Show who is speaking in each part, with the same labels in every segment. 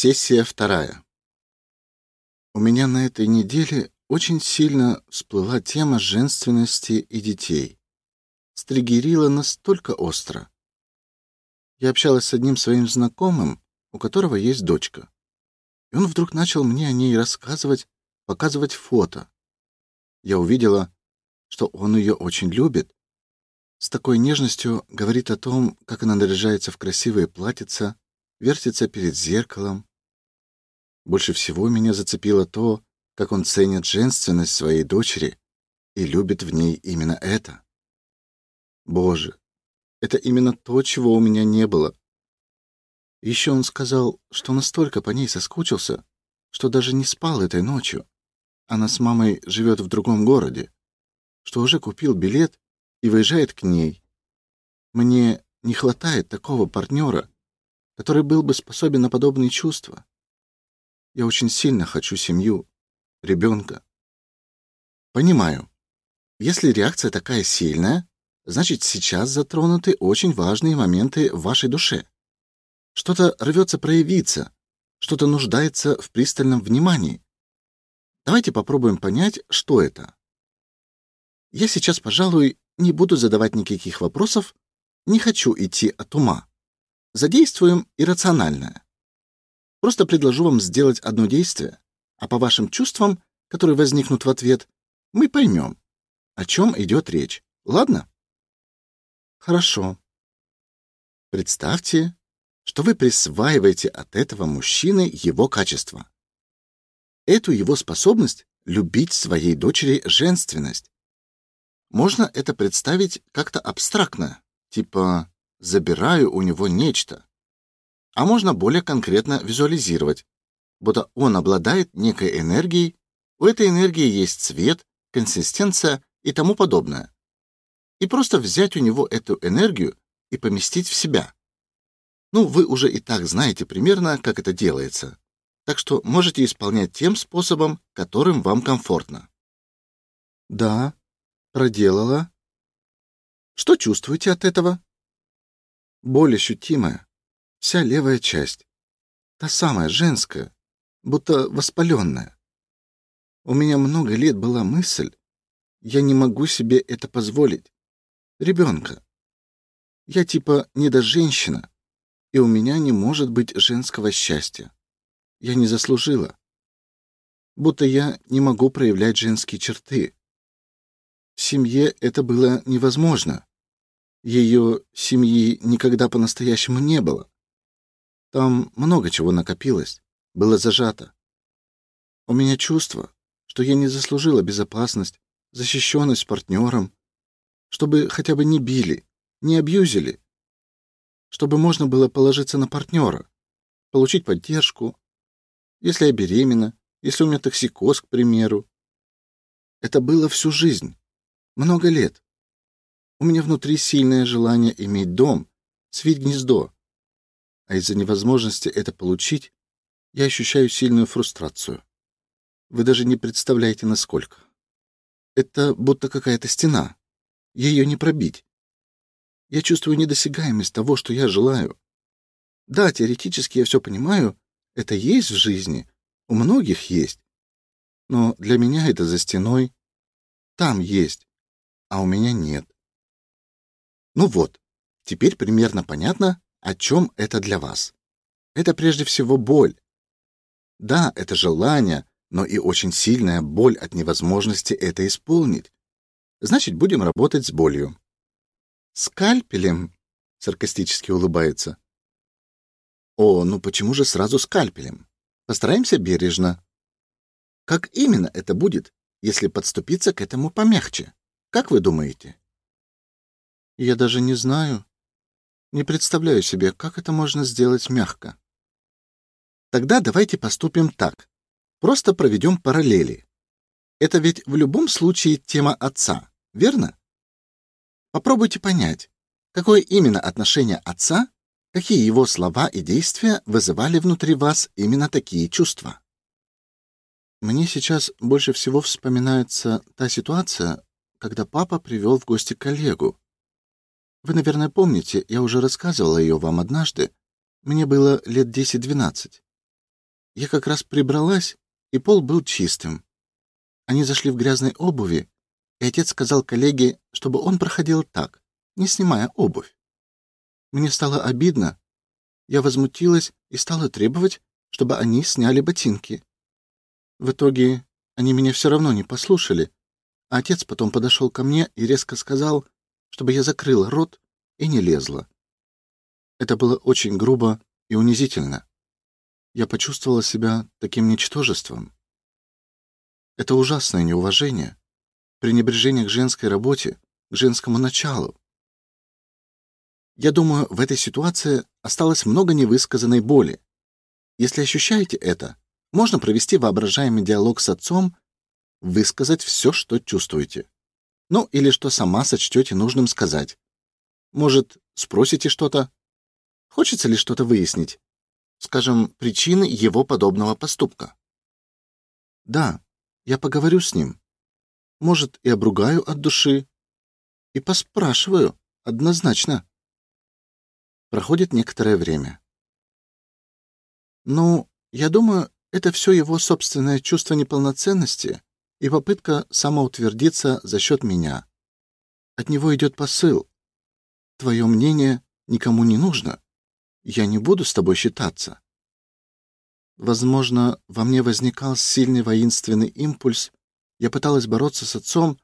Speaker 1: Сессия вторая. У меня на этой неделе очень сильно всплыла тема женственности и детей. Стригерила настолько остро. Я общалась с одним своим знакомым, у которого есть дочка. И он вдруг начал мне о ней рассказывать, показывать фото. Я увидела, что он ее очень любит. С такой нежностью говорит о том, как она наряжается в красивые платьица, вертится перед зеркалом, больше всего меня зацепило то, как он ценит женственность своей дочери и любит в ней именно это. Боже, это именно то, чего у меня не было. Еще он сказал, что настолько по ней соскучился, что даже не спал этой ночью. Она с мамой живет в другом городе, что уже купил билет и выезжает к ней. Мне не хватает такого партнера, который был бы способен на подобные чувства. Я очень сильно хочу семью, ребенка. Понимаю. Если реакция такая сильная, значит, сейчас затронуты очень важные моменты в вашей душе. Что-то рвется проявиться, что-то нуждается в пристальном внимании. Давайте попробуем понять, что это. Я сейчас, пожалуй, не буду задавать никаких вопросов, не хочу идти от ума. Задействуем иррациональное. Просто предложу вам сделать одно действие, а по вашим чувствам, которые возникнут в ответ, мы поймем, о чем идет речь. Ладно? Хорошо. Представьте, что вы присваиваете от этого мужчины его качество. Эту его способность любить своей дочери женственность. Можно это представить как-то абстрактно, типа забираю у него нечто, а можно более конкретно визуализировать, будто он обладает некой энергией, у этой энергии есть цвет, консистенция и тому подобное. И просто взять у него эту энергию и поместить в себя. Ну, вы уже и так знаете примерно, как это делается. Так что можете исполнять тем способом, которым вам комфортно. Да, проделала. Что чувствуете от этого? Боль ощутимая, Вся левая часть. Та самая, женская, будто воспаленная. У меня много лет была мысль, я не могу себе это позволить. Ребенка. Я типа не до женщина, и у меня не может быть женского счастья. Я не заслужила. Будто я не могу проявлять женские черты. В семье это было невозможно. Ее семьи никогда по-настоящему не было. Там много чего накопилось, было зажато. У меня чувство, что я не заслужила безопасность, защищенность партнером, чтобы хотя бы не били, не абьюзили, чтобы можно было положиться на партнера, получить поддержку, если я беременна, если у меня токсикоз, к примеру. Это было всю жизнь, много лет. У меня внутри сильное желание иметь дом, свить гнездо, а из-за невозможности это получить, я ощущаю сильную фрустрацию. Вы даже не представляете, насколько. Это будто какая-то стена. Ее не пробить. Я чувствую недосягаемость того, что я желаю. Да, теоретически я все понимаю, это есть в жизни, у многих есть. Но для меня это за стеной. Там есть, а у меня нет. Ну вот, теперь примерно понятно, о чем это для вас? Это прежде всего боль. Да, это желание, но и очень сильная боль от невозможности это исполнить. Значит, будем работать с болью. Скальпелем, саркастически улыбается. О, ну почему же сразу скальпелем? Постараемся бережно. Как именно это будет, если подступиться к этому помягче? Как вы думаете? Я даже не знаю, не представляю себе, как это можно сделать мягко. Тогда давайте поступим так. Просто проведем параллели. Это ведь в любом случае тема отца, верно? Попробуйте понять, какое именно отношение отца, какие его слова и действия вызывали внутри вас именно такие чувства. Мне сейчас больше всего вспоминается та ситуация, когда папа привел в гости коллегу, вы, наверное, помните, я уже рассказывала ее вам однажды. Мне было лет 10-12. Я как раз прибралась, и пол был чистым. Они зашли в грязной обуви, и отец сказал коллеге, чтобы он проходил так, не снимая обувь. Мне стало обидно. Я возмутилась и стала требовать, чтобы они сняли ботинки. В итоге они меня все равно не послушали, а отец потом подошел ко мне и резко сказал, чтобы я закрыла рот и не лезла. Это было очень грубо и унизительно. Я почувствовала себя таким ничтожеством. Это ужасное неуважение, пренебрежение к женской работе, к женскому началу. Я думаю, в этой ситуации осталось много невысказанной боли. Если ощущаете это, можно провести воображаемый диалог с отцом, высказать все, что чувствуете. Ну, или что сама сочтете нужным сказать. Может, спросите что-то? Хочется ли что-то выяснить? Скажем, причины его подобного поступка. Да, я поговорю с ним. Может, и обругаю от души. И поспрашиваю, однозначно. Проходит некоторое время. Ну, я думаю, это все его собственное чувство неполноценности и попытка самоутвердиться за счет меня. От него идет посыл. Твое мнение никому не нужно. Я не буду с тобой считаться. Возможно, во мне возникал сильный воинственный импульс. Я пыталась бороться с отцом,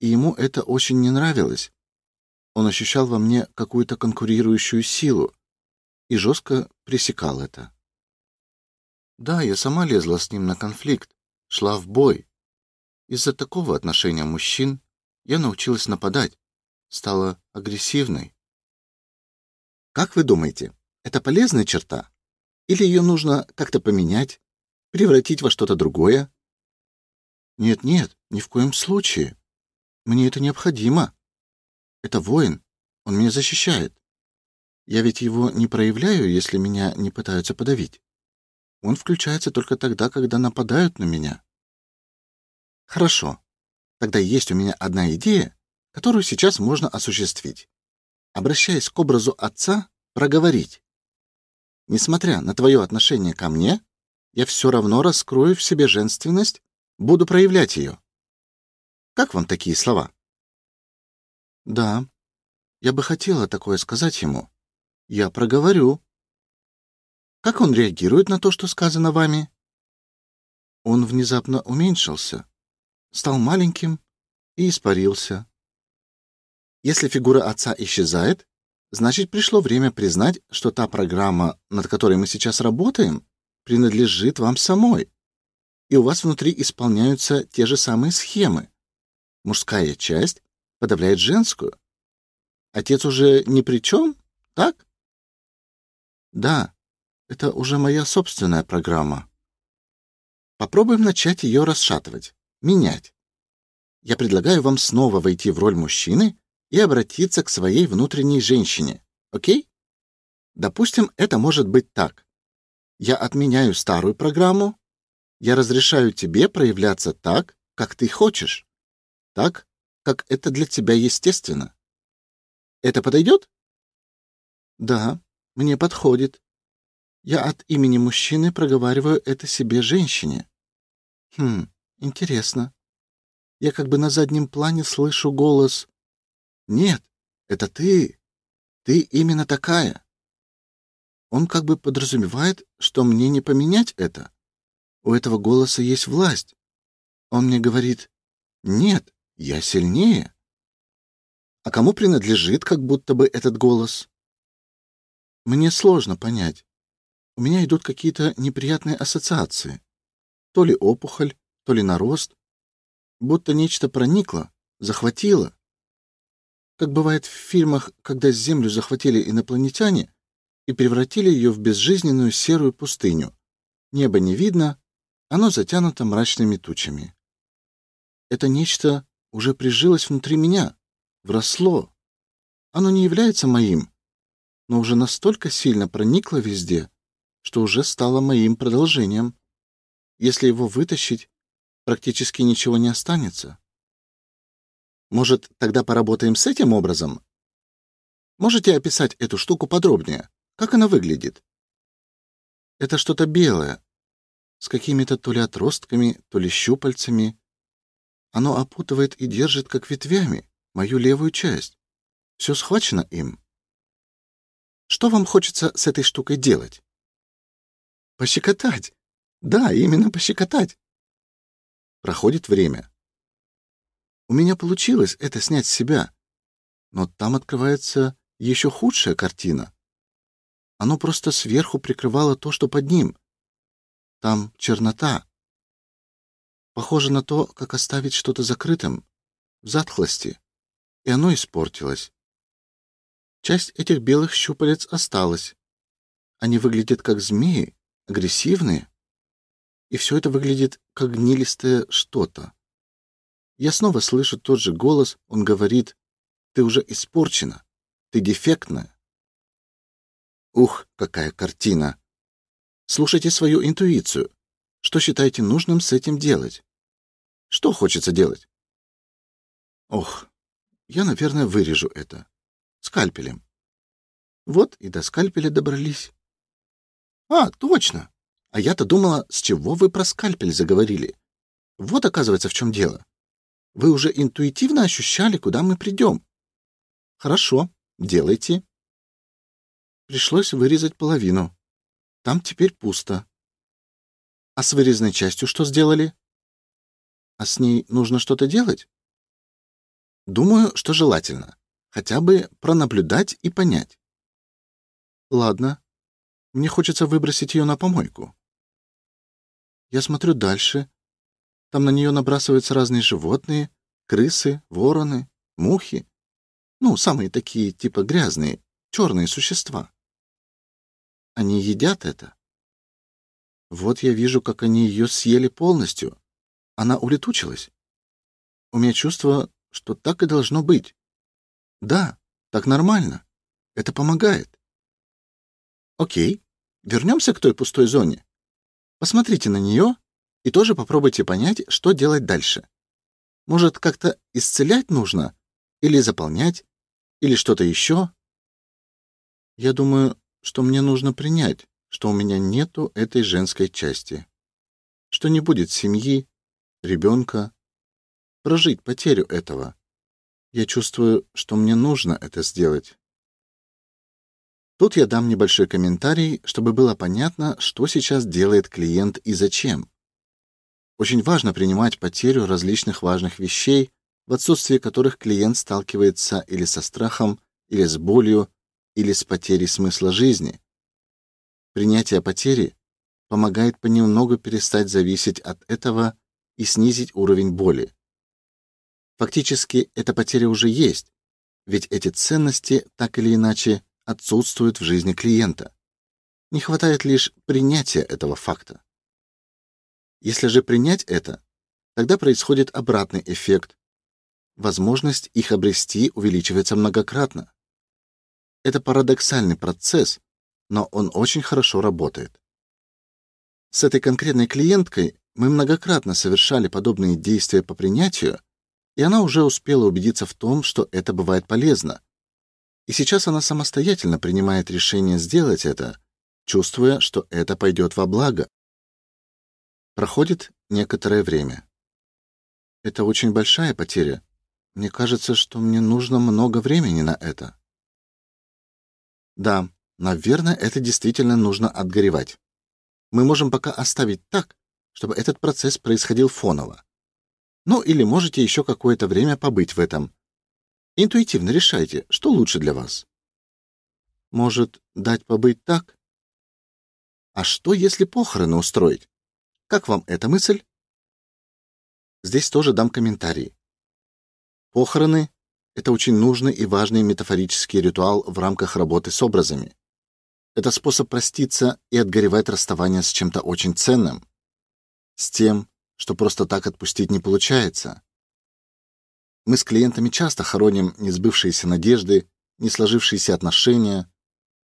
Speaker 1: и ему это очень не нравилось. Он ощущал во мне какую-то конкурирующую силу и жестко пресекал это. Да, я сама лезла с ним на конфликт, шла в бой. Из-за такого отношения мужчин я научилась нападать, стала агрессивной. Как вы думаете, это полезная черта? Или ее нужно как-то поменять, превратить во что-то другое? Нет, нет, ни в коем случае. Мне это необходимо. Это воин, он меня защищает. Я ведь его не проявляю, если меня не пытаются подавить. Он включается только тогда, когда нападают на меня. Хорошо. Тогда есть у меня одна идея, которую сейчас можно осуществить. Обращаясь к образу отца, проговорить: Несмотря на твое отношение ко мне, я все равно раскрою в себе женственность, буду проявлять ее. Как вам такие слова? Да. Я бы хотела такое сказать ему. Я проговорю. Как он реагирует на то, что сказано вами? Он внезапно уменьшился, стал маленьким и испарился. Если фигура отца исчезает, Значит, пришло время признать, что та программа, над которой мы сейчас работаем, принадлежит вам самой. И у вас внутри исполняются те же самые схемы. Мужская часть подавляет женскую. Отец уже ни при чем, так? Да, это уже моя собственная программа. Попробуем начать ее расшатывать, менять. Я предлагаю вам снова войти в роль мужчины и обратиться к своей внутренней женщине. О'кей? Допустим, это может быть так. Я отменяю старую программу. Я разрешаю тебе проявляться так, как ты хочешь. Так, как это для тебя естественно. Это подойдет? Да, мне подходит. Я от имени мужчины проговариваю это себе женщине. Хм, интересно. Я как бы на заднем плане слышу голос нет, это ты. Ты именно такая. Он как бы подразумевает, что мне не поменять это. У этого голоса есть власть. Он мне говорит: "Нет, я сильнее". А кому принадлежит как будто бы этот голос? Мне сложно понять. У меня идут какие-то неприятные ассоциации. То ли опухоль, то ли нарост, будто нечто проникло, захватило как бывает в фильмах, когда Землю захватили инопланетяне и превратили ее в безжизненную серую пустыню. Небо не видно, оно затянуто мрачными тучами. Это нечто уже прижилось внутри меня, вросло. Оно не является моим, но уже настолько сильно проникло везде, что уже стало моим продолжением. Если его вытащить, практически ничего не останется. Может, тогда поработаем с этим образом? Можете описать эту штуку подробнее? Как она выглядит? Это что-то белое. с какими-то то ли отростками, то ли щупальцами. Оно опутывает и держит как ветвями мою левую часть. Все схвачено им. Что вам хочется с этой штукой делать? Пощекотать. Да, именно пощекотать. Проходит время. У меня получилось это снять с себя, но там открывается еще худшая картина. Оно просто сверху прикрывало то, что под ним. Там чернота. Похоже на то, как оставить что-то закрытым, в затхлости, и оно испортилось. Часть этих белых щупалец осталась. Они выглядят как змеи, агрессивные, и все это выглядит как гнилистое что-то. Я снова слышу тот же голос, он говорит: "Ты уже испорчена, ты дефектная". Ух, какая картина. Слушайте свою интуицию. Что считаете нужным с этим делать? Что хочется делать? Ох, я, наверное, вырежу это скальпелем. Вот и до скальпеля добрались. А, точно. А я-то думала, с чего вы про скальпель заговорили. Вот, оказывается, в чем дело. Вы уже интуитивно ощущали, куда мы придем. Хорошо, делайте. Пришлось вырезать половину. Там теперь пусто. А с вырезанной частью что сделали? А с ней нужно что-то делать? Думаю, что желательно хотя бы пронаблюдать и понять. Ладно. Мне хочется выбросить ее на помойку. Я смотрю дальше. Там на нее набрасываются разные животные: крысы, вороны, мухи. Ну, самые такие типа грязные, черные существа. Они едят это. Вот я вижу, как они ее съели полностью. Она улетучилась. У меня чувство, что так и должно быть. Да, так нормально. Это помогает. Окей. Вернемся к той пустой зоне. Посмотрите на нее и тоже попробуйте понять, что делать дальше. Может, как-то исцелять нужно или заполнять, или что-то еще? Я думаю, что мне нужно принять, что у меня нету этой женской части. Что не будет семьи, ребенка, прожить потерю этого. Я чувствую, что мне нужно это сделать. Тут я дам небольшой комментарий, чтобы было понятно, что сейчас делает клиент и зачем. Очень важно принимать потерю различных важных вещей, в отсутствии которых клиент сталкивается или со страхом, или с болью, или с потерей смысла жизни. Принятие потери помогает понемногу перестать зависеть от этого и снизить уровень боли. Фактически эта потеря уже есть, ведь эти ценности так или иначе отсутствуют в жизни клиента. Не хватает лишь принятия этого факта. Если же принять это, тогда происходит обратный эффект. Возможность их обрести увеличивается многократно. Это парадоксальный процесс, но он очень хорошо работает. С этой конкретной клиенткой мы многократно совершали подобные действия по принятию, и она уже успела убедиться в том, что это бывает полезно. И сейчас она самостоятельно принимает решение сделать это, чувствуя, что это пойдет во благо. Проходит некоторое время. Это очень большая потеря. Мне кажется, что мне нужно много времени на это. Да, наверное, это действительно нужно отгоревать. Мы можем пока оставить так, чтобы этот процесс происходил фоново. Ну или можете еще какое-то время побыть в этом. Интуитивно решайте, что лучше для вас. Может, дать побыть так? А что, если похороны устроить? Как вам эта мысль? Здесь тоже дам комментарий. Похороны это очень нужный и важный метафорический ритуал в рамках работы с образами. Это способ проститься и отгоревать расставание с чем-то очень ценным, с тем, что просто так отпустить не получается. Мы с клиентами часто хороним несбывшиеся надежды, не сложившиеся отношения.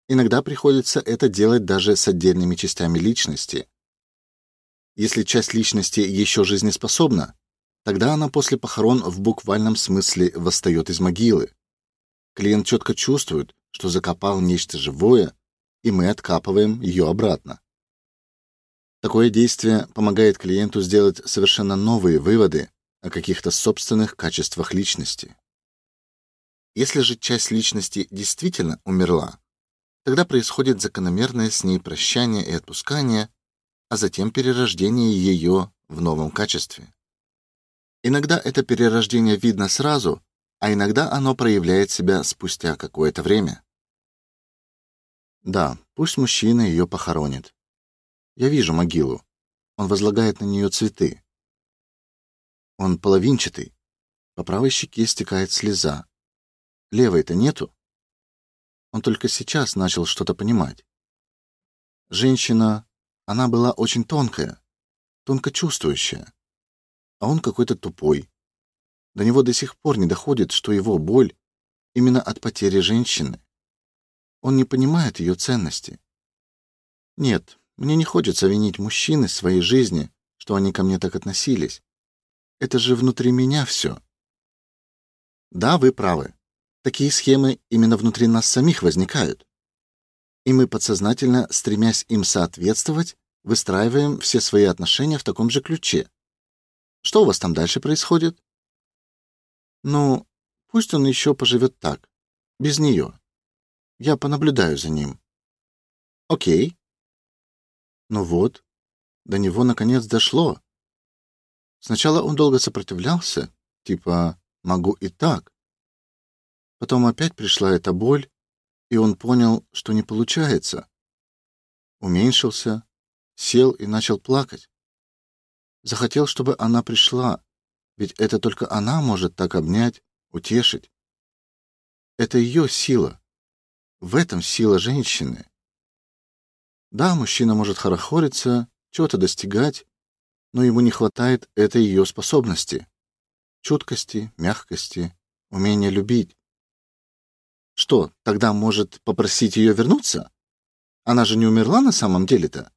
Speaker 1: Иногда приходится это делать даже с отдельными частями личности. Если часть личности еще жизнеспособна, тогда она после похорон в буквальном смысле восстает из могилы. Клиент четко чувствует, что закопал нечто живое, и мы откапываем ее обратно. Такое действие помогает клиенту сделать совершенно новые выводы о каких-то собственных качествах личности. Если же часть личности действительно умерла, тогда происходит закономерное с ней прощание и отпускание, а затем перерождение ее в новом качестве. Иногда это перерождение видно сразу, а иногда оно проявляет себя спустя какое-то время. Да, пусть мужчина ее похоронит. Я вижу могилу. Он возлагает на нее цветы. Он половинчатый. По правой щеке стекает слеза. Левой-то нету. Он только сейчас начал что-то понимать. Женщина, она была очень тонкая, тонко чувствующая. А он какой-то тупой. До него до сих пор не доходит, что его боль именно от потери женщины. Он не понимает ее ценности. Нет, мне не хочется винить мужчин из своей жизни, что они ко мне так относились. Это же внутри меня все. Да, вы правы. Такие схемы именно внутри нас самих возникают. И мы подсознательно, стремясь им соответствовать, выстраиваем все свои отношения в таком же ключе. Что у вас там дальше происходит? Ну, пусть он еще поживет так, без нее. Я понаблюдаю за ним. О'кей. Ну вот, до него наконец дошло. Сначала он долго сопротивлялся, типа могу и так. Потом опять пришла эта боль, и он понял, что не получается. Уменьшился, сел и начал плакать. Захотел, чтобы она пришла, ведь это только она может так обнять, утешить. Это ее сила. В этом сила женщины. Да, мужчина может хорохориться, чего-то достигать, но ему не хватает этой ее способности: чуткости, мягкости, умения любить. Что, тогда может попросить ее вернуться? Она же не умерла на самом деле-то.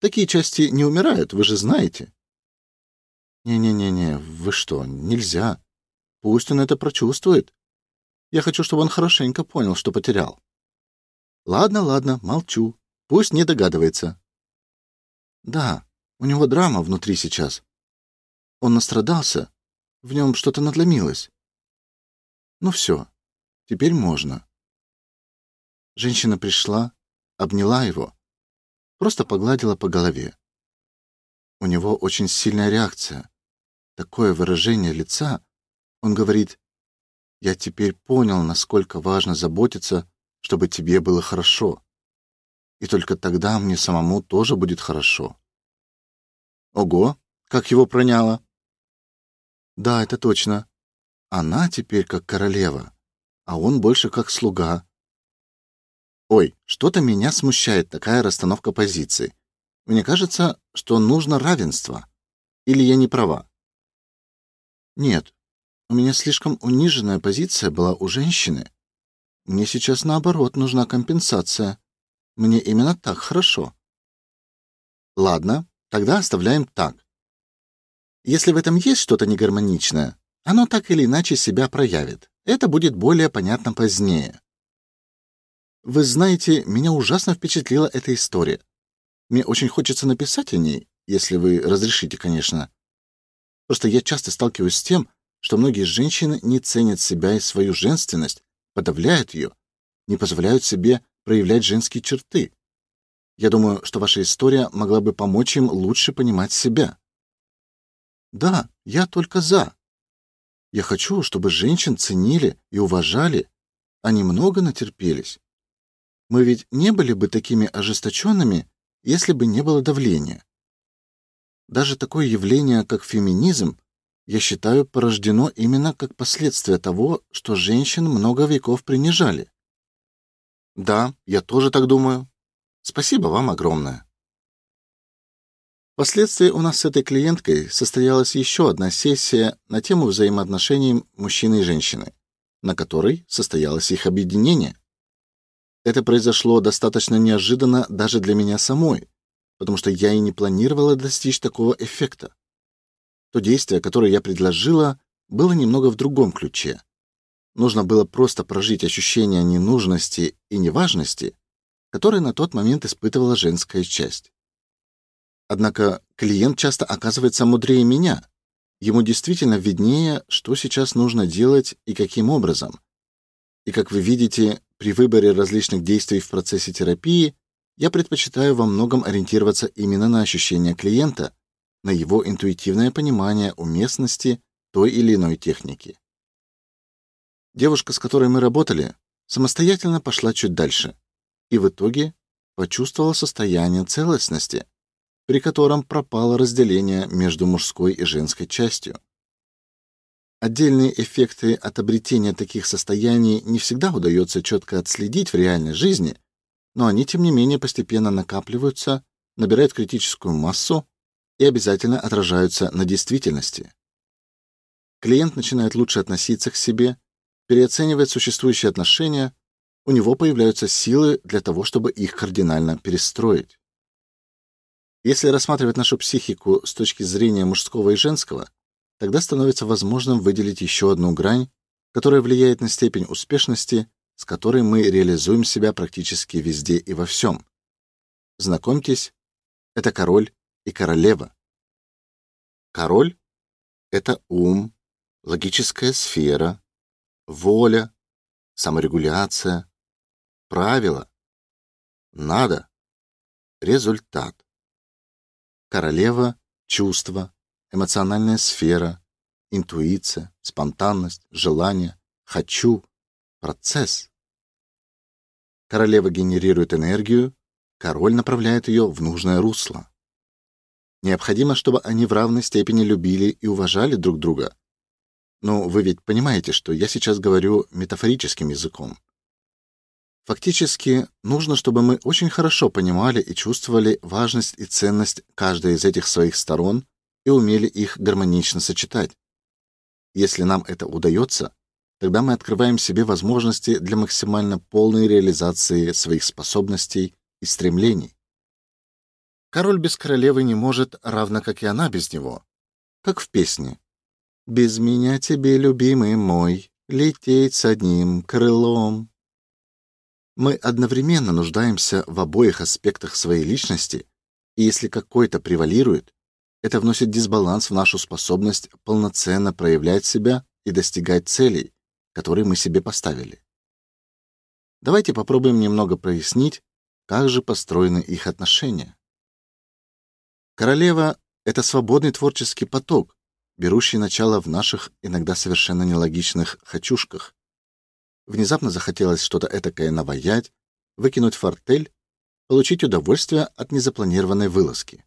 Speaker 1: Такие части не умирают, вы же знаете. Не-не-не-не, вы что? Нельзя. Пусть он это прочувствует. Я хочу, чтобы он хорошенько понял, что потерял. Ладно, ладно, молчу. Пусть не догадывается. Да, у него драма внутри сейчас. Он настрадался, в нем что-то надломилось. Ну все, теперь можно. Женщина пришла, обняла его, просто погладила по голове. У него очень сильная реакция. Такое выражение лица. Он говорит: "Я теперь понял, насколько важно заботиться чтобы тебе было хорошо. И только тогда мне самому тоже будет хорошо. Ого, как его проняло. Да, это точно. Она теперь как королева, а он больше как слуга. Ой, что-то меня смущает такая расстановка позиций. Мне кажется, что нужно равенство. Или я не права? Нет. У меня слишком униженная позиция была у женщины. Мне сейчас наоборот нужна компенсация. Мне именно так хорошо. Ладно, тогда оставляем так. Если в этом есть что-то негармоничное, оно так или иначе себя проявит. Это будет более понятно позднее. Вы знаете, меня ужасно впечатлила эта история. Мне очень хочется написать о ней, если вы разрешите, конечно. Просто я часто сталкиваюсь с тем, что многие женщины не ценят себя и свою женственность подавляют ее, не позволяют себе проявлять женские черты. Я думаю, что ваша история могла бы помочь им лучше понимать себя. Да, я только за. Я хочу, чтобы женщин ценили и уважали, они много натерпелись. Мы ведь не были бы такими ожесточенными, если бы не было давления. Даже такое явление, как феминизм, я считаю, порождено именно как последствие того, что женщин много веков принижали. Да, я тоже так думаю. Спасибо вам огромное. Впоследствии у нас с этой клиенткой состоялась еще одна сессия на тему взаимоотношений мужчины и женщины, на которой состоялось их объединение. Это произошло достаточно неожиданно даже для меня самой, потому что я и не планировала достичь такого эффекта. То действие, которое я предложила, было немного в другом ключе. Нужно было просто прожить ощущение ненужности и неважности, которое на тот момент испытывала женская часть. Однако клиент часто оказывается мудрее меня. Ему действительно виднее, что сейчас нужно делать и каким образом. И как вы видите, при выборе различных действий в процессе терапии я предпочитаю во многом ориентироваться именно на ощущения клиента, на его интуитивное понимание уместности той или иной техники. Девушка, с которой мы работали, самостоятельно пошла чуть дальше и в итоге почувствовала состояние целостности, при котором пропало разделение между мужской и женской частью. Отдельные эффекты от обретения таких состояний не всегда удается четко отследить в реальной жизни, но они тем не менее постепенно накапливаются, набирают критическую массу и обязательно отражаются на действительности. Клиент начинает лучше относиться к себе, переоценивает существующие отношения, у него появляются силы для того, чтобы их кардинально перестроить. Если рассматривать нашу психику с точки зрения мужского и женского, тогда становится возможным выделить еще одну грань, которая влияет на степень успешности, с которой мы реализуем себя практически везде и во всем. Знакомьтесь, это король и королева. Король это ум, логическая сфера, воля, саморегуляция, правила, надо, результат. Королева чувства, эмоциональная сфера, интуиция, спонтанность, желание, хочу, процесс. Королева генерирует энергию, король направляет ее в нужное русло. Необходимо, чтобы они в равной степени любили и уважали друг друга. Но вы ведь понимаете, что я сейчас говорю метафорическим языком. Фактически, нужно, чтобы мы очень хорошо понимали и чувствовали важность и ценность каждой из этих своих сторон и умели их гармонично сочетать. Если нам это удается, тогда мы открываем себе возможности для максимально полной реализации своих способностей и стремлений. Король без королевы не может, равно как и она без него. Как в песне. «Без меня тебе, любимый мой, лететь с одним крылом». Мы одновременно нуждаемся в обоих аспектах своей личности, и если какой-то превалирует, это вносит дисбаланс в нашу способность полноценно проявлять себя и достигать целей, которые мы себе поставили. Давайте попробуем немного прояснить, как же построены их отношения. Королева это свободный творческий поток, берущий начало в наших иногда совершенно нелогичных хочушках. Внезапно захотелось что-то этакое наваять, выкинуть фортель, получить удовольствие от незапланированной вылазки.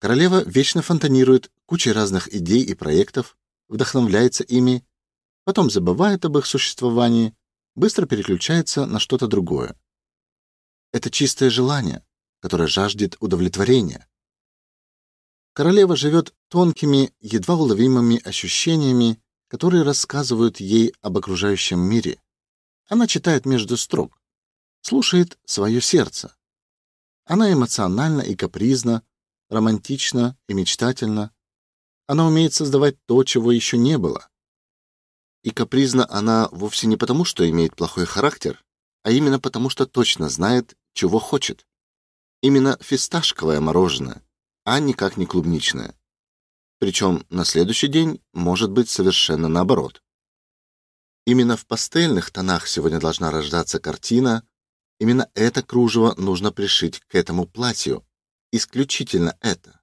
Speaker 1: Королева вечно фонтанирует кучей разных идей и проектов, вдохновляется ими, потом забывает об их существовании, быстро переключается на что-то другое. Это чистое желание, которое жаждет удовлетворения. Королева живет тонкими, едва уловимыми ощущениями, которые рассказывают ей об окружающем мире. Она читает между строк, слушает свое сердце. Она эмоциональна и капризна, романтична и мечтательна. Она умеет создавать то, чего еще не было. И капризна она вовсе не потому, что имеет плохой характер, а именно потому, что точно знает, чего хочет. Именно фисташковое мороженое, а никак не клубничное. Причем на следующий день может быть совершенно наоборот. Именно в пастельных тонах сегодня должна рождаться картина. Именно это кружево нужно пришить к этому платью, исключительно это.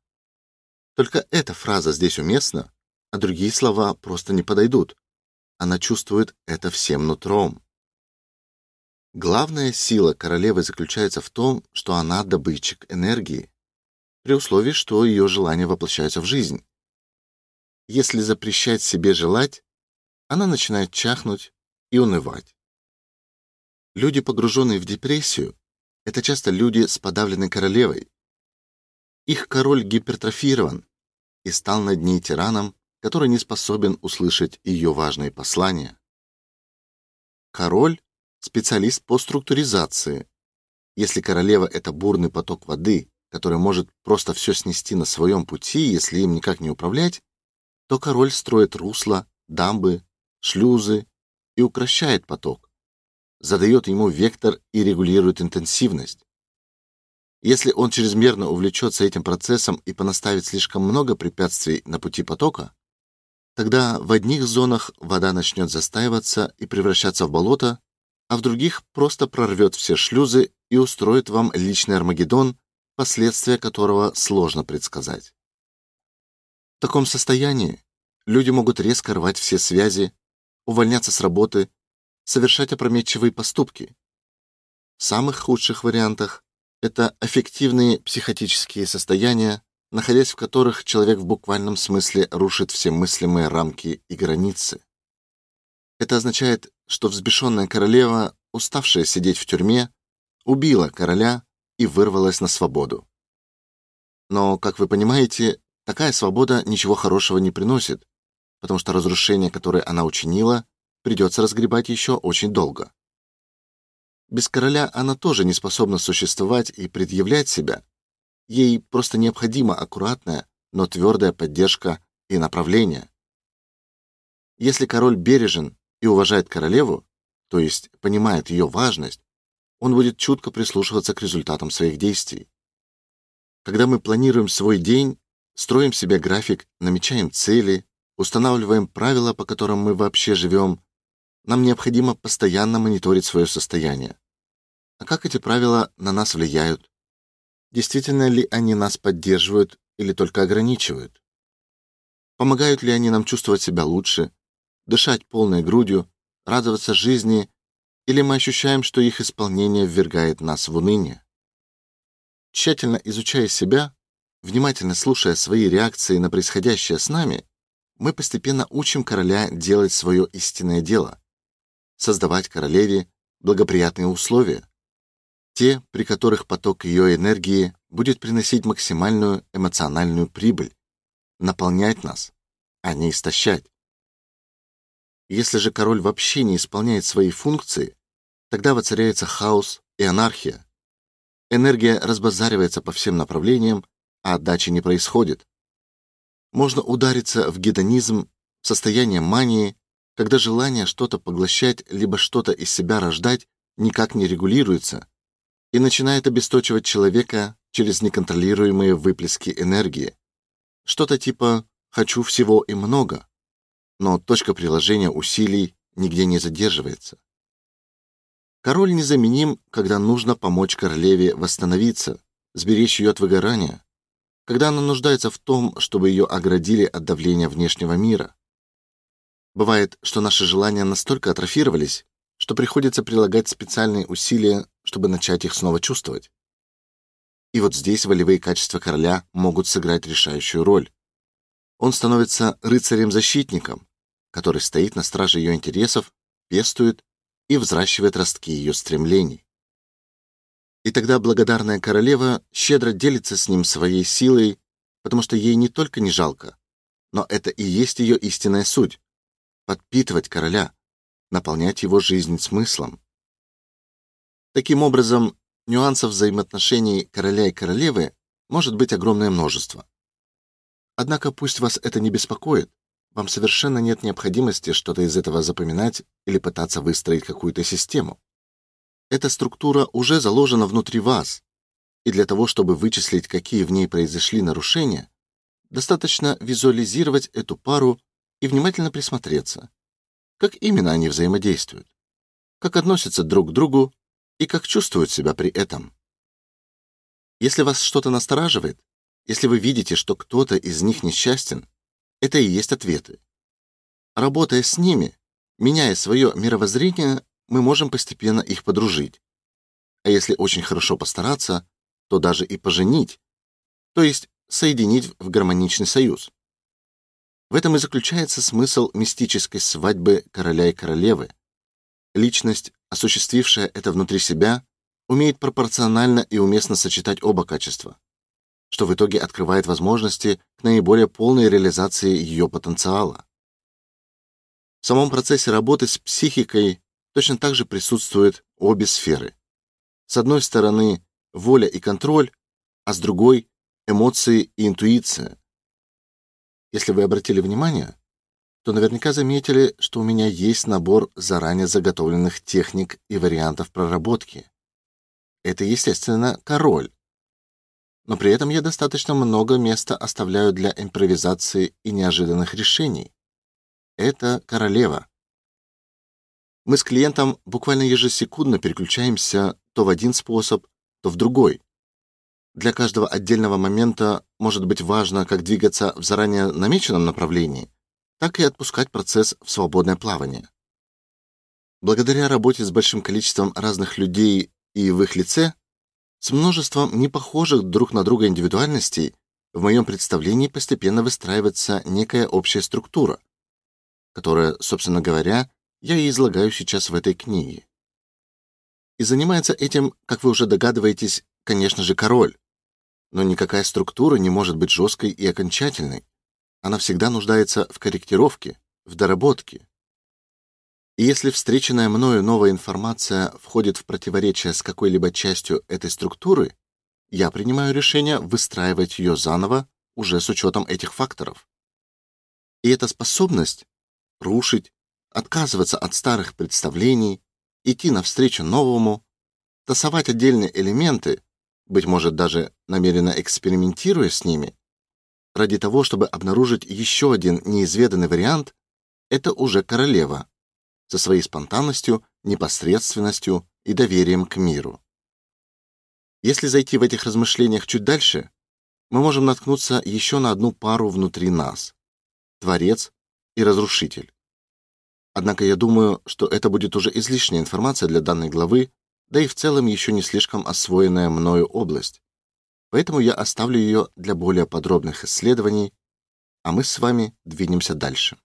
Speaker 1: Только эта фраза здесь уместна, а другие слова просто не подойдут. Она чувствует это всем нутром. Главная сила королевы заключается в том, что она добытчик энергии, при условии, что ее желания воплощаются в жизнь. Если запрещать себе желать, она начинает чахнуть и унывать. Люди, погруженные в депрессию, это часто люди с подавленной королевой, их король гипертрофирован и стал над ней тираном, который не способен услышать ее важные послания. Король специалист по структуризации. Если королева это бурный поток воды, который может просто все снести на своем пути, если им никак не управлять, то король строит русла, дамбы, шлюзы и укращает поток, задает ему вектор и регулирует интенсивность. Если он чрезмерно увлечется этим процессом и понаставит слишком много препятствий на пути потока, тогда в одних зонах вода начнет застаиваться и превращаться в болото, а в других просто прорвет все шлюзы и устроит вам личный Армагеддон, последствия которого сложно предсказать. В таком состоянии люди могут резко рвать все связи, увольняться с работы, совершать опрометчивые поступки. В самых худших вариантах это аффективные психотические состояния, находясь в которых человек в буквальном смысле рушит все мыслимые рамки и границы. Это означает, что взбешенная королева, уставшая сидеть в тюрьме, убила короля и вырвалась на свободу. Но, как вы понимаете, такая свобода ничего хорошего не приносит, потому что разрушение, которое она учинила, придется разгребать еще очень долго. Без короля она тоже не способна существовать и предъявлять себя. Ей просто необходима аккуратная, но твердая поддержка и направление. Если король бережен и уважает королеву, то есть понимает ее важность, он будет чутко прислушиваться к результатам своих действий. Когда мы планируем свой день, строим себе график, намечаем цели, устанавливаем правила, по которым мы вообще живем, нам необходимо постоянно мониторить свое состояние. А как эти правила на нас влияют? Действительно ли они нас поддерживают или только ограничивают? Помогают ли они нам чувствовать себя лучше, дышать полной грудью, радоваться жизни, или мы ощущаем, что их исполнение ввергает нас в уныние? Тщательно изучая себя, внимательно слушая свои реакции на происходящее с нами, мы постепенно учим короля делать свое истинное дело, создавать королеве благоприятные условия, те, при которых поток ее энергии будет приносить максимальную эмоциональную прибыль, наполнять нас, а не истощать. Если же король вообще не исполняет свои функции, тогда воцаряется хаос и анархия. Энергия разбазаривается по всем направлениям, а отдачи не происходит. Можно удариться в гедонизм, в состояние мании, когда желание что-то поглощать либо что-то из себя рождать никак не регулируется и начинает обесточивать человека через неконтролируемые выплески энергии. Что-то типа хочу всего и много. Но точка приложения усилий нигде не задерживается. Король незаменим, когда нужно помочь королеве восстановиться, сберечь ее от выгорания, когда она нуждается в том, чтобы ее оградили от давления внешнего мира. Бывает, что наши желания настолько атрофировались, что приходится прилагать специальные усилия, чтобы начать их снова чувствовать. И вот здесь волевые качества короля могут сыграть решающую роль. Он становится рыцарем-защитником, который стоит на страже ее интересов, пестует и взращивает ростки ее стремлений. И тогда благодарная королева щедро делится с ним своей силой, потому что ей не только не жалко, но это и есть ее истинная суть подпитывать короля, наполнять его жизнь смыслом. Таким образом, нюансов взаимоотношений короля и королевы может быть огромное множество. Однако пусть вас это не беспокоит, вам совершенно нет необходимости что-то из этого запоминать или пытаться выстроить какую-то систему. Эта структура уже заложена внутри вас, и для того, чтобы вычислить, какие в ней произошли нарушения, достаточно визуализировать эту пару и внимательно присмотреться, как именно они взаимодействуют, как относятся друг к другу и как чувствуют себя при этом. Если вас что-то настораживает, если вы видите, что кто-то из них несчастен, это и есть ответы. Работая с ними, меняя свое мировоззрение, мы можем постепенно их подружить. А если очень хорошо постараться, то даже и поженить, то есть соединить в гармоничный союз. В этом и заключается смысл мистической свадьбы короля и королевы. Личность, осуществившая это внутри себя, умеет пропорционально и уместно сочетать оба качества, что в итоге открывает возможности к наиболее полной реализации ее потенциала. В самом процессе работы с психикой точно так же присутствуют обе сферы. С одной стороны, воля и контроль, а с другой эмоции и интуиция. Если вы обратили внимание, то наверняка заметили, что у меня есть набор заранее заготовленных техник и вариантов проработки. Это, естественно, король, но при этом я достаточно много места оставляю для импровизации и неожиданных решений. Это королева. Мы с клиентом буквально ежесекундно переключаемся то в один способ, то в другой. Для каждого отдельного момента может быть важно как двигаться в заранее намеченном направлении, так и отпускать процесс в свободное плавание. Благодаря работе с большим количеством разных людей и в их лице, с множеством непохожих друг на друга индивидуальностей, в моем представлении постепенно выстраивается некая общая структура, которая, собственно говоря, я и излагаю сейчас в этой книге. И занимается этим, как вы уже догадываетесь, конечно же, король. Но никакая структура не может быть жесткой и окончательной. Она всегда нуждается в корректировке, в доработке. И если встреченная мною новая информация входит в противоречие с какой-либо частью этой структуры, я принимаю решение выстраивать ее заново уже с учетом этих факторов. И эта способность рушить, отказываться от старых представлений, идти навстречу новому, тасовать отдельные элементы, быть может даже намеренно экспериментируя с ними, ради того, чтобы обнаружить еще один неизведанный вариант, это уже королева со своей спонтанностью, непосредственностью и доверием к миру. Если зайти в этих размышлениях чуть дальше, мы можем наткнуться еще на одну пару внутри нас: Творец и Разрушитель. Однако я думаю, что это будет уже излишняя информация для данной главы, да и в целом еще не слишком освоенная мною область. Поэтому я оставлю ее для более подробных исследований, а мы с вами двинемся дальше.